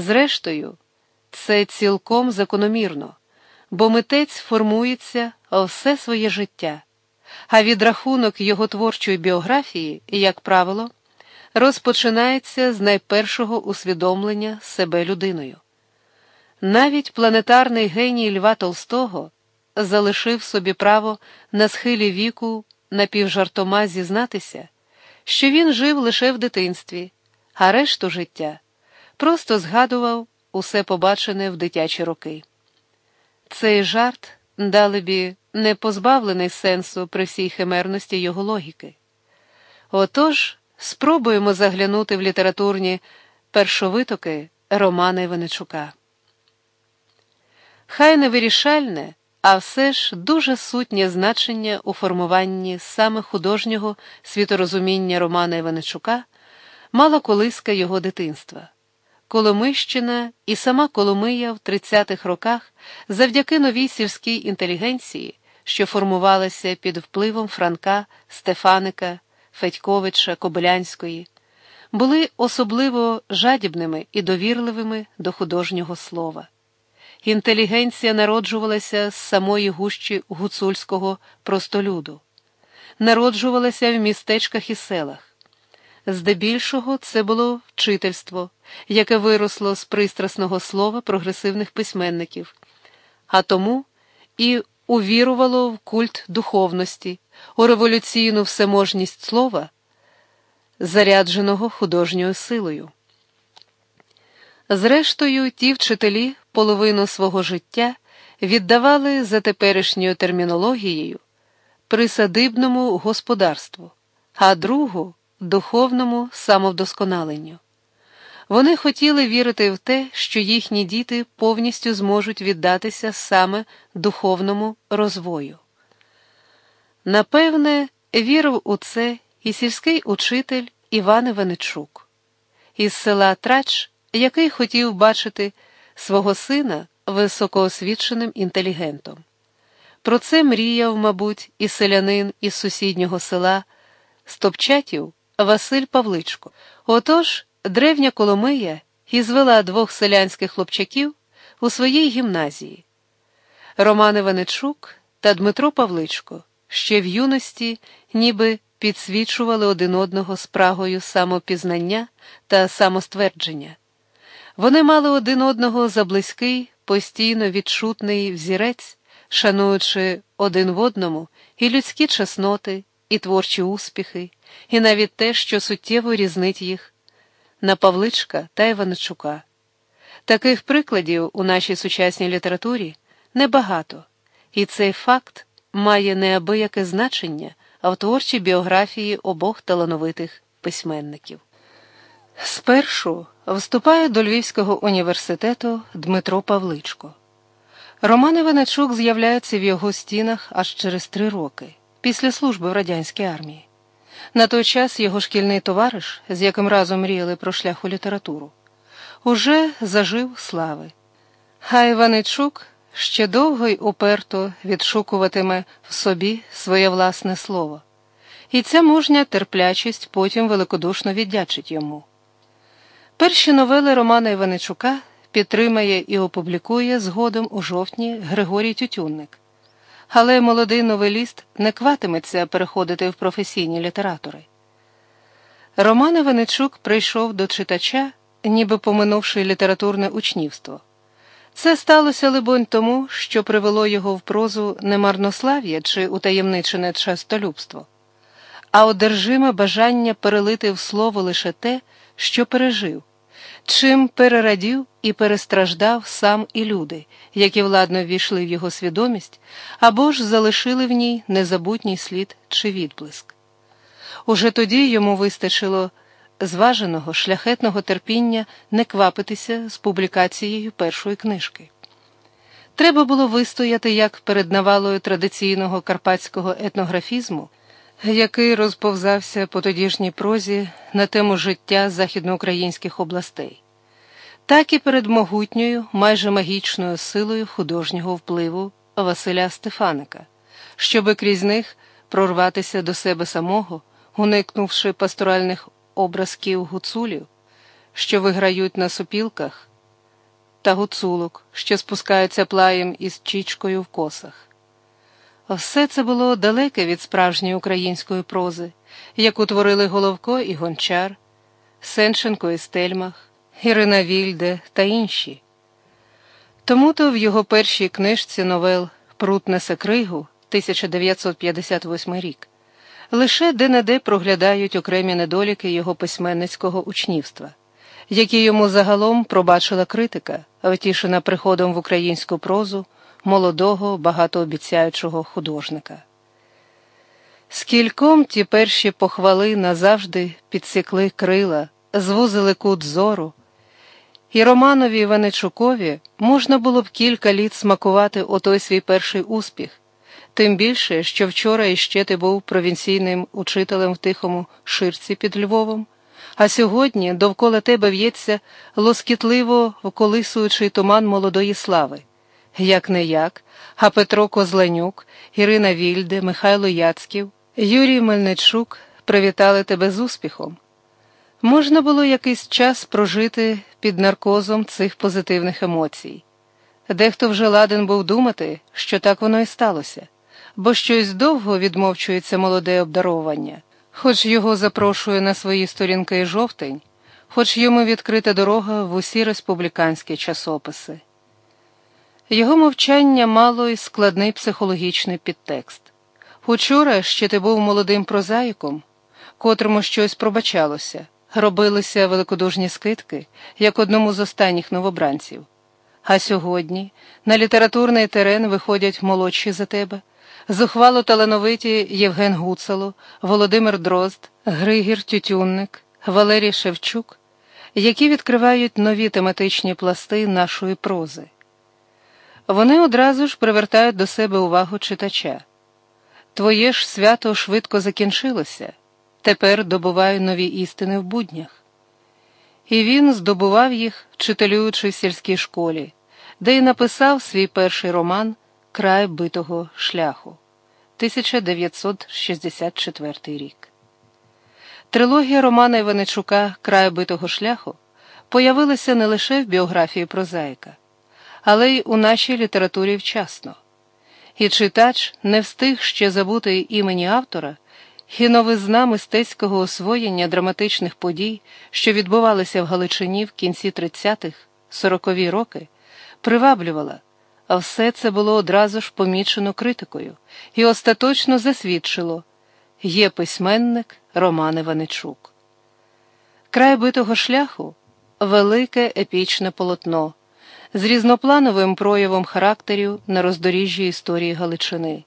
Зрештою, це цілком закономірно, бо митець формується все своє життя, а відрахунок його творчої біографії, як правило, розпочинається з найпершого усвідомлення себе людиною. Навіть планетарний геній Льва Толстого залишив собі право на схилі віку напівжартома зізнатися, що він жив лише в дитинстві, а решту життя просто згадував усе побачене в дитячі роки. Цей жарт, далебі, не позбавлений сенсу при всій химерності його логіки. Отож, спробуємо заглянути в літературні першовитоки Романа Іваничука. Хай не вирішальне, а все ж дуже сутнє значення у формуванні саме художнього світорозуміння Романа Іваничука мала колиска його дитинства. Коломищина і сама Коломия в 30-х роках завдяки новій сільській інтелігенції, що формувалася під впливом Франка, Стефаника, Федьковича, Кобилянської, були особливо жадібними і довірливими до художнього слова. Інтелігенція народжувалася з самої гущі гуцульського простолюду, народжувалася в містечках і селах. Здебільшого це було вчительство, яке виросло з пристрасного слова прогресивних письменників, а тому і увірувало в культ духовності, у революційну всеможність слова, зарядженого художньою силою. Зрештою, ті вчителі половину свого життя віддавали за теперішньою термінологією присадибному господарству, а другу духовному самовдосконаленню. Вони хотіли вірити в те, що їхні діти повністю зможуть віддатися саме духовному розвою. Напевне, вірив у це і сільський учитель Іван Іваничук із села Трач, який хотів бачити свого сина високоосвіченим інтелігентом. Про це мріяв, мабуть, і селянин із сусіднього села Стопчатів Василь Павличко. Отож, древня Коломия і звела двох селянських хлопчаків у своїй гімназії. Роман Іваничук та Дмитро Павличко ще в юності ніби підсвічували один одного спрагою самопізнання та самоствердження. Вони мали один одного за близький, постійно відчутний взірець, шануючи один в одному і людські чесноти, і творчі успіхи, і навіть те, що суттєво різнить їх на Павличка та Іваничука. Таких прикладів у нашій сучасній літературі небагато, і цей факт має неабияке значення в творчій біографії обох талановитих письменників. Спершу вступає до Львівського університету Дмитро Павличко. Роман Іваничук з'являється в його стінах аж через три роки, після служби в радянській армії. На той час його шкільний товариш, з яким разом мріяли про шлях у літературу, уже зажив слави. А Іваничук ще довго й уперто відшукуватиме в собі своє власне слово, і ця мужня терплячість потім великодушно віддячить йому. Перші новели Романа Іваничука підтримає і опублікує згодом у жовтні Григорій Тютюнник. Але молодий новеліст не кватиметься переходити в професійні літератори. Роман Іваничук прийшов до читача, ніби поминувши літературне учнівство. Це сталося, либонь, тому, що привело його в прозу не марнослав'я чи утаємничене частолюбство, а одержиме бажання перелити в слово лише те, що пережив, чим перерадів і перестраждав сам і люди, які владно ввійшли в його свідомість, або ж залишили в ній незабутній слід чи відблиск. Уже тоді йому вистачило зваженого, шляхетного терпіння не квапитися з публікацією першої книжки. Треба було вистояти як перед навалою традиційного карпатського етнографізму який розповзався по тодішній прозі на тему життя західноукраїнських областей, так і перед могутньою, майже магічною силою художнього впливу Василя Стефаника, щоби крізь них прорватися до себе самого, уникнувши пасторальних образків гуцулів, що виграють на сопілках та гуцулок, що спускаються плаєм із чічкою в косах. Все це було далеке від справжньої української прози, яку творили Головко і Гончар, Сенченко і Стельмах, Ірина Вільде та інші. Тому то в його першій книжці новел Прут несе кригу 1958 рік лише де-не-де проглядають окремі недоліки його письменницького учнівства, які йому загалом пробачила критика, втішена приходом в українську прозу молодого, багатообіцяючого художника. Скільком ті перші похвали назавжди підсікли крила, звузили кут зору, і Романові Іваничукові можна було б кілька літ смакувати отой свій перший успіх, тим більше, що вчора іще ти був провінційним учителем в тихому ширці під Львовом, а сьогодні довкола тебе в'ється лоскітливо вколисуючий туман молодої слави як не як, а Петро Козленюк, Ірина Вільде, Михайло Яцьків, Юрій Мельничук привітали тебе з успіхом. Можна було якийсь час прожити під наркозом цих позитивних емоцій. Дехто вже ладен був думати, що так воно і сталося, бо щось довго відмовчується молоде обдаровання, хоч його запрошує на свої сторінки жовтень, хоч йому відкрита дорога в усі республіканські часописи. Його мовчання мало й складний психологічний підтекст. Учора ще ти був молодим прозаїком, котрому щось пробачалося, робилися великодужні скидки, як одному з останніх новобранців. А сьогодні на літературний терен виходять молодші за тебе, зухвало талановиті Євген Гуцало, Володимир Дрозд, Григір Тютюнник, Валерій Шевчук, які відкривають нові тематичні пласти нашої прози. Вони одразу ж привертають до себе увагу читача. Твоє ж свято швидко закінчилося, тепер добуваю нові істини в буднях. І він здобував їх, читалюючи в сільській школі, де й написав свій перший роман Край битого шляху 1964 рік. Трилогія Романа Іваничука Край битого шляху появилася не лише в біографії прозаїка але й у нашій літературі вчасно. І читач не встиг ще забути імені автора, і новизна мистецького освоєння драматичних подій, що відбувалися в Галичині в кінці 30-х, 40-ві роки, приваблювала, а все це було одразу ж помічено критикою і остаточно засвідчило є письменник Роман Іваничук. Край битого шляху велике епічне полотно з різноплановим проявом характерів на роздоріжжі історії Галичини.